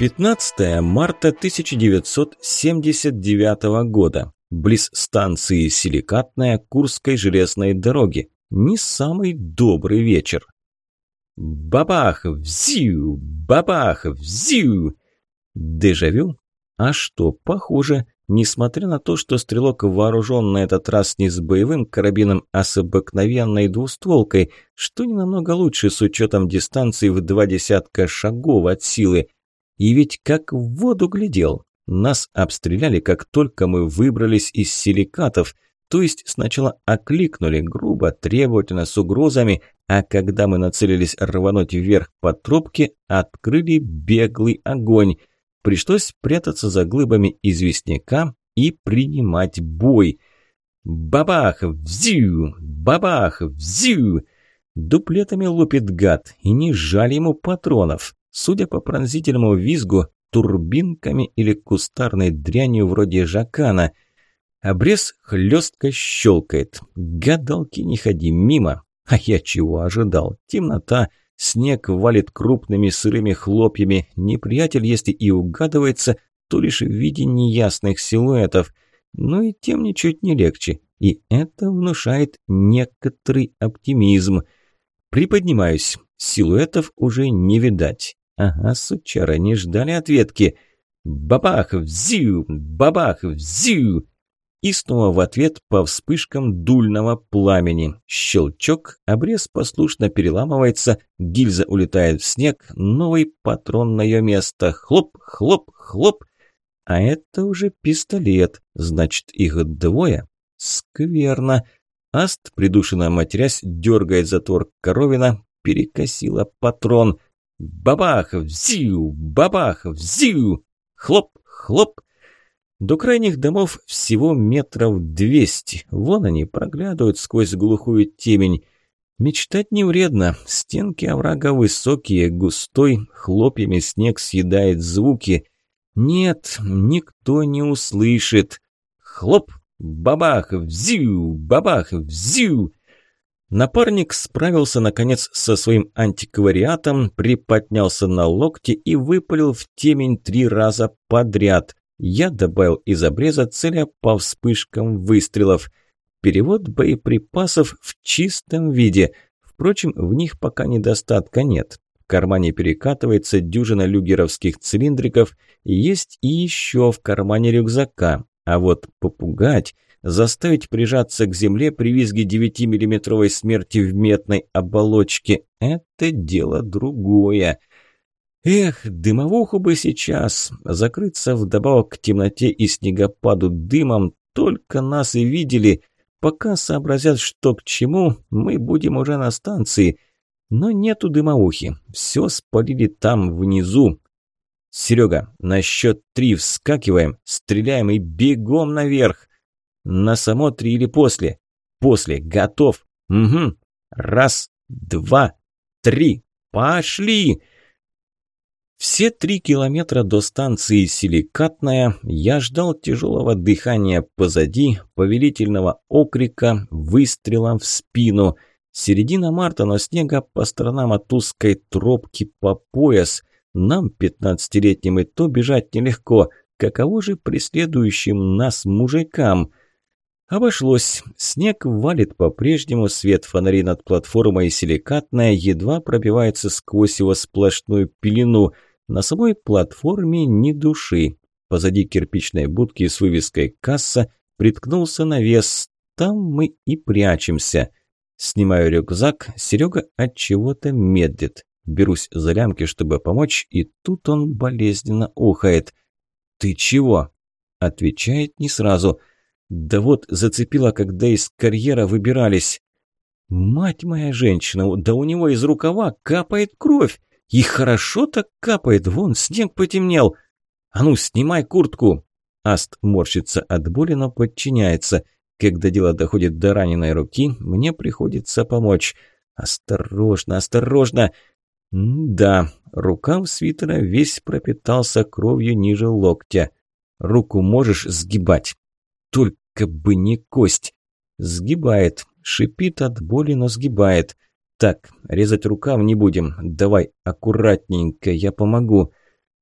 15 марта 1979 года. Близ станции Силикатная Курской железной дороги. Не самый добрый вечер. Бабах, взю, бабах, взю. Дежавю? А что, похоже. Несмотря на то, что стрелок вооружен на этот раз не с боевым карабином, а с обыкновенной двустволкой, что не намного лучше с учетом дистанции в два десятка шагов от силы – и ведь как в воду глядел. Нас обстреляли, как только мы выбрались из силикатов, то есть сначала окликнули грубо, требовательно, с угрозами, а когда мы нацелились рвануть вверх по трубке, открыли беглый огонь. Пришлось прятаться за глыбами известняка и принимать бой. Бабах, взю, бабах, взю. Дуплетами лупит гад, и не жаль ему патронов. Судя по пронзительному визгу, турбинками или кустарной дрянью вроде жакана. Обрез хлестко щелкает. Гадалки не ходи мимо. А я чего ожидал? Темнота, снег валит крупными сырыми хлопьями. Неприятель, если и угадывается, то лишь в виде неясных силуэтов. Но и тем ничуть не легче. И это внушает некоторый оптимизм. Приподнимаюсь. Силуэтов уже не видать. Ага, сучара, не ждали ответки. Бабах, взю, бабах, взю. И снова в ответ по вспышкам дульного пламени. Щелчок, обрез послушно переламывается, гильза улетает в снег, новый патрон на ее место. Хлоп, хлоп, хлоп. А это уже пистолет, значит, их двое. Скверно. Аст, придушенно матерясь, дергает затвор коровина, перекосила патрон – Бабах, взю, бабах, взю. Хлоп, хлоп. До крайних домов всего метров двести. Вон они проглядывают сквозь глухую темень. Мечтать не вредно. Стенки оврага высокие, густой, хлопьями снег съедает звуки. Нет, никто не услышит. Хлоп, бабах, взю, бабах, взю. Напарник справился, наконец, со своим антиквариатом, приподнялся на локте и выпалил в темень три раза подряд. Я добавил из обреза, целя по вспышкам выстрелов. Перевод боеприпасов в чистом виде. Впрочем, в них пока недостатка нет. В кармане перекатывается дюжина люгеровских цилиндриков, есть и еще в кармане рюкзака. А вот попугать заставить прижаться к земле при визге 9-миллиметровой смерти в метной оболочке – это дело другое. Эх, дымовуху бы сейчас, закрыться вдобавок к темноте и снегопаду дымом, только нас и видели. Пока сообразят, что к чему, мы будем уже на станции. Но нету дымовухи, все спалили там, внизу. Серега, на счет три вскакиваем, стреляем и бегом наверх. На само три или после? После. Готов. Угу. Раз, два, три. Пошли! Все три километра до станции Силикатная я ждал тяжелого дыхания позади, повелительного окрика, выстрела в спину. Середина марта, но снега по сторонам от узкой тропки по пояс. Нам, пятнадцатилетним, и то бежать нелегко. Каково же преследующим нас мужикам? Обошлось. Снег валит по-прежнему, свет фонарей над платформой силикатная едва пробивается сквозь его сплошную пелену. На самой платформе ни души. Позади кирпичной будки с вывеской «Касса» приткнулся навес. Там мы и прячемся. Снимаю рюкзак, Серега от чего-то медлит. Берусь за лямки, чтобы помочь, и тут он болезненно ухает. «Ты чего?» Отвечает не сразу – да вот зацепила, когда из карьера выбирались. Мать моя женщина, да у него из рукава капает кровь. И хорошо так капает, вон снег потемнел. А ну, снимай куртку. Аст морщится от боли, но подчиняется. Когда дело доходит до раненой руки, мне приходится помочь. Осторожно, осторожно. М да, рукав свитера весь пропитался кровью ниже локтя. Руку можешь сгибать? Только бы не кость. Сгибает. Шипит от боли, но сгибает. Так, резать рукав не будем. Давай аккуратненько, я помогу.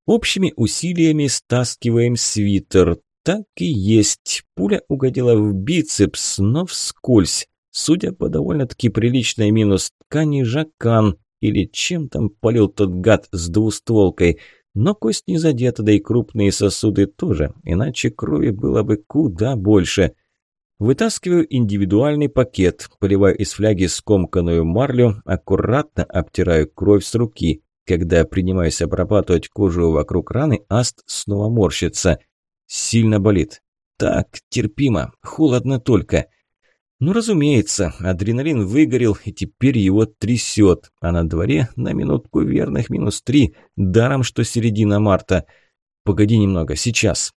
Общими усилиями стаскиваем свитер. Так и есть. Пуля угодила в бицепс, но вскользь. Судя по довольно-таки приличной минус ткани, жакан. Или чем там полил тот гад с двустволкой. Но кость не задета, да и крупные сосуды тоже. Иначе крови было бы куда больше. Вытаскиваю индивидуальный пакет, поливаю из фляги скомканную марлю, аккуратно обтираю кровь с руки. Когда принимаюсь обрабатывать кожу вокруг раны, аст снова морщится. Сильно болит. Так, терпимо, холодно только. Ну, разумеется, адреналин выгорел, и теперь его трясет. А на дворе на минутку верных минус три, даром, что середина марта. Погоди немного, сейчас.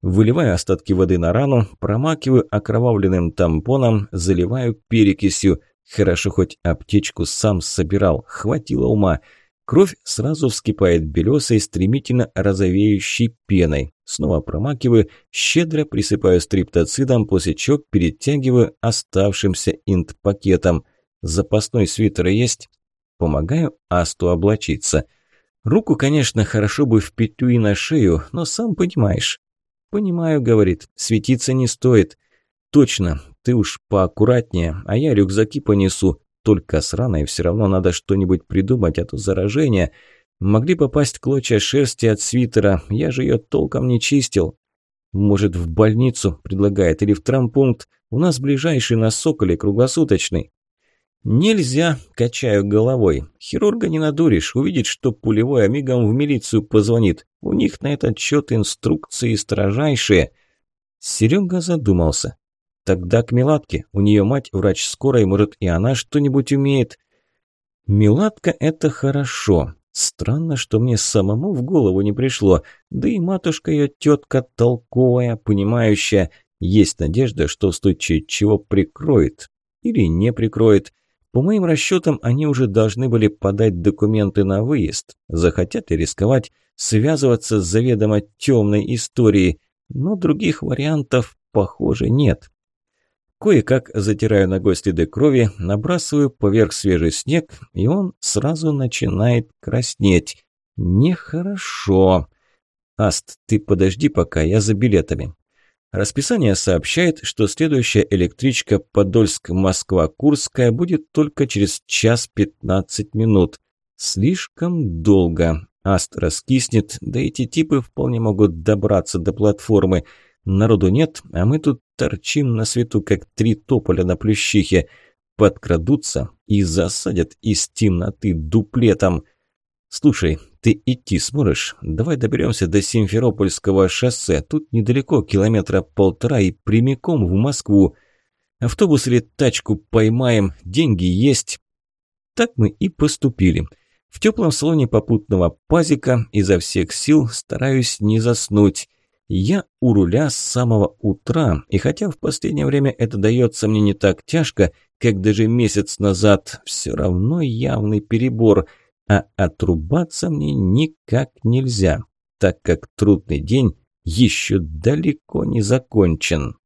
Выливаю остатки воды на рану, промакиваю окровавленным тампоном, заливаю перекисью. Хорошо хоть аптечку сам собирал, хватило ума. Кровь сразу вскипает белесой, стремительно розовеющей пеной. Снова промакиваю, щедро присыпаю стриптоцидом, после чего перетягиваю оставшимся инт-пакетом. Запасной свитер есть? Помогаю Асту облачиться. Руку, конечно, хорошо бы в петлю и на шею, но сам понимаешь. «Понимаю», — говорит, — «светиться не стоит». «Точно, ты уж поаккуратнее, а я рюкзаки понесу. Только с раной все равно надо что-нибудь придумать, а то заражение. Могли попасть клочья шерсти от свитера, я же ее толком не чистил». «Может, в больницу?» – предлагает, или в травмпункт. «У нас ближайший на Соколе, круглосуточный». «Нельзя», – качаю головой. «Хирурга не надуришь, увидит, что пулевой, а мигом в милицию позвонит. У них на этот счет инструкции строжайшие». Серега задумался. «Тогда к Меладке. У нее мать врач скорой, может, и она что-нибудь умеет». «Меладка – это хорошо. Странно, что мне самому в голову не пришло. Да и матушка ее тетка толковая, понимающая. Есть надежда, что в случае чего прикроет. Или не прикроет». По моим расчетам, они уже должны были подать документы на выезд. Захотят ли рисковать, связываться с заведомо темной историей, но других вариантов, похоже, нет. Кое-как затираю ногой следы крови, набрасываю поверх свежий снег, и он сразу начинает краснеть. Нехорошо. Аст, ты подожди пока, я за билетами. Расписание сообщает, что следующая электричка Подольск-Москва-Курская будет только через час 15 минут. Слишком долго. Аст раскиснет, да эти типы вполне могут добраться до платформы. Народу нет, а мы тут торчим на свету, как три тополя на плющихе. Подкрадутся и засадят из темноты дуплетом. Слушай, ты идти сможешь? Давай доберемся до Симферопольского шоссе. Тут недалеко, километра полтора и прямиком в Москву. Автобус или тачку поймаем, деньги есть. Так мы и поступили. В теплом салоне попутного пазика изо всех сил стараюсь не заснуть. Я у руля с самого утра, и хотя в последнее время это дается мне не так тяжко, как даже месяц назад, все равно явный перебор – а отрубаться мне никак нельзя, так как трудный день еще далеко не закончен.